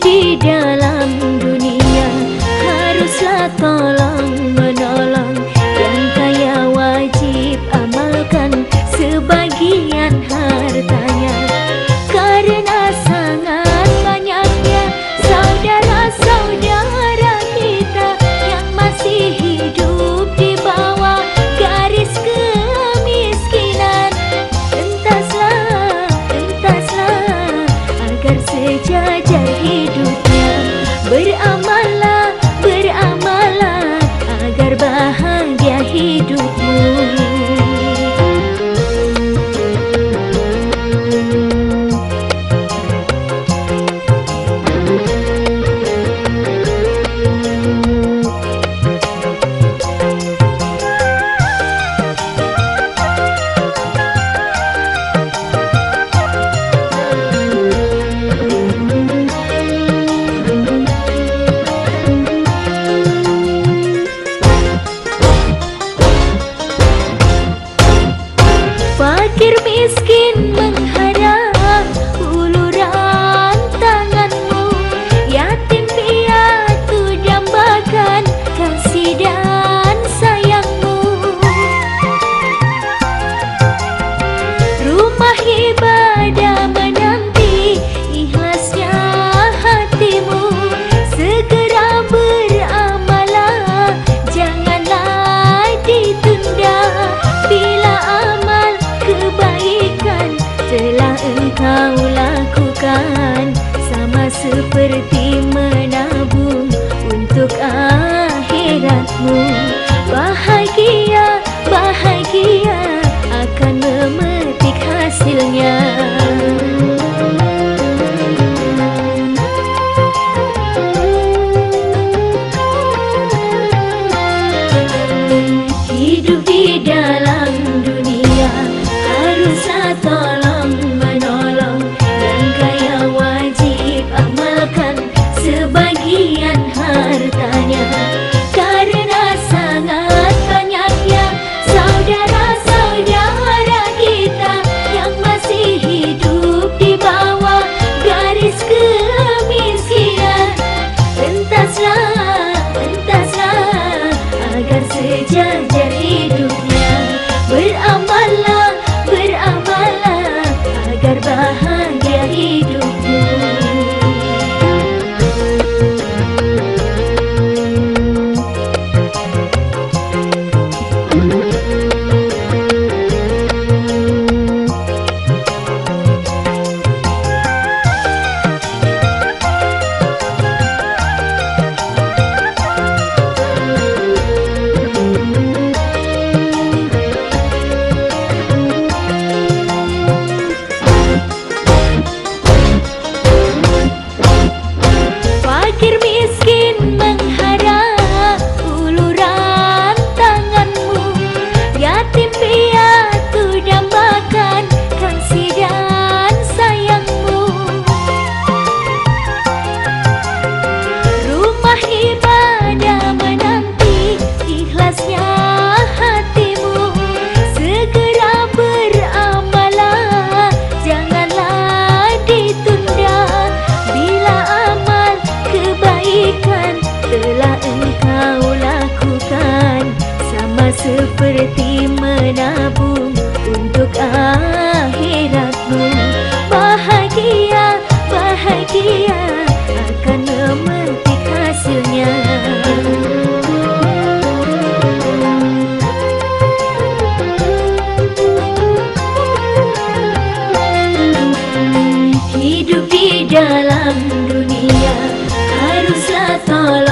di dalam dunia. Haruslah tolong ही सुपरती कर से जल जल esa